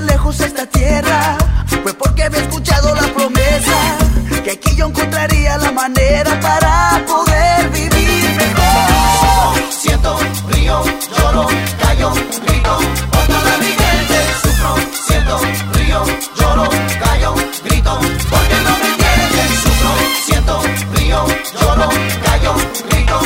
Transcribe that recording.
Lejos esta tierra. Fue porque había escuchado la promesa que aquí yo encontraría la manera para poder vivir mejor. Siento, río, lloro, callo, grito, por toda mi gente siento, río, lloro, callo, grito, porque no me entienden, sufro, siento, río, lloro, callo, grito,